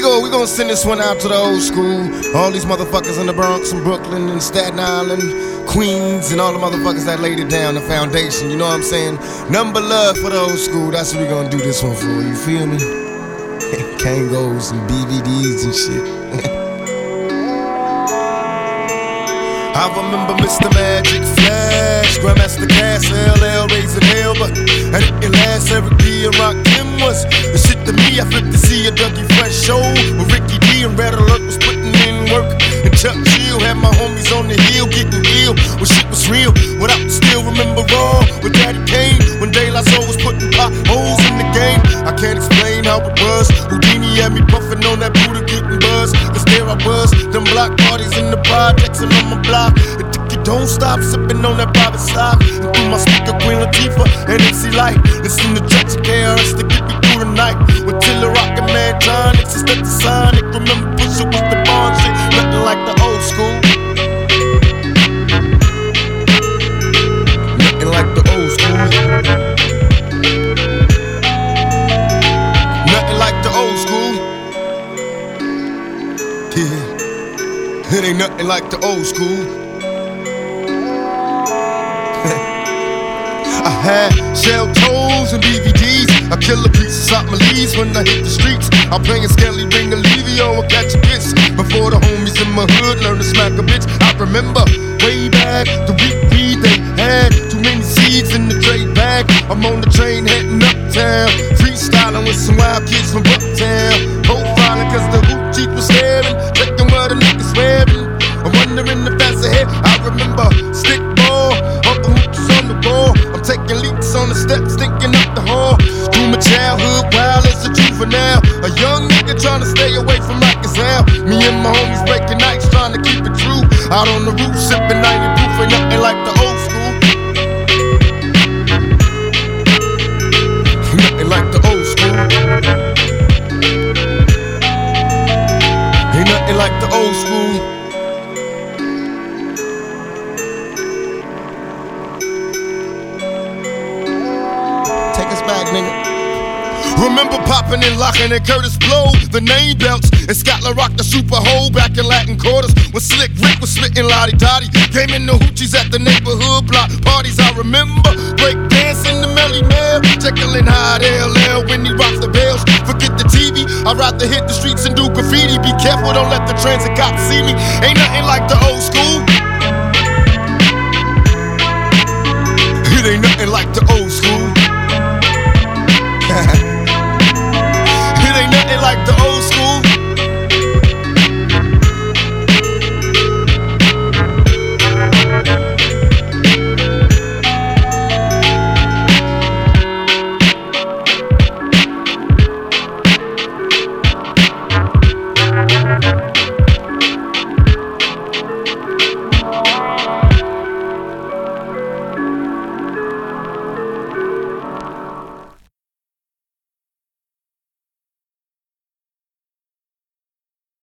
we go. We gonna send this one out to the old school. All these motherfuckers in the Bronx and Brooklyn and Staten Island, Queens, and all the motherfuckers that laid it down, the foundation. You know what I'm saying? Number love for the old school. That's what we gonna do this one for. You feel me? Kangos and BVDs and shit. I remember Mr. Magic Flash, Grandmaster Caz, LL raising hell, but I didn't last. Eric was the shit to me. I flipped to see a Dougie Fresh show with Ricky D and Red Alert was putting in work. And Chuck Chill had my homies on the hill getting ill when shit was real. What I still remember raw with Daddy Kane when De La Soul was putting potholes in the game. I can't explain how it was. Whodini had me puffing on that Buddha getting buzz. Cause there I was, them block parties in the projects and on my block. The don't stop, sipping on that private stock. And through my speaker, and MC Lyte. Listen to Dutch KRS to get me through the night. With Tiller Rockin' Man, John, it's just the Sonic. Remember, Pusha was the bond shit, nothing like the old school. Nothing like the old school. Nothing like the old school. Yeah. It ain't nothing like the old school. I had shell toes and BVDs. I kill a piece of something leaves when I hit the streets. I'm playing Skelly Ringolevio or catch a kiss. Before the homies in my hood learn to smack a bitch. I remember way back the week we they had too many seeds in the trade bag. I'm on the train heading uptown, freestyling with some wild kids from Uptown. Profiling cause the Young nigga trying to stay away from like. Me and my homies breaking nights, trying to keep it true. Out on the roof, sipping 90 proof, ain't nothing like the old school. Nothing like the old school. Ain't nothing like the old school. Take us back, nigga. Remember popping and locking and Kurtis Blow, the name belts, and Scott La Rock the super hole back in Latin quarters. When Slick Rick was spitting La Di Da Di, came in the hoochies at the neighborhood block parties. I remember break dancing the Melle Mel, Jekyll and Hyde LL when he rocks the bells. Forget the TV, I'd rather hit the streets and do graffiti. Be careful, don't let the transit cops see me. Ain't nothing like the old school. It ain't nothing like the old school.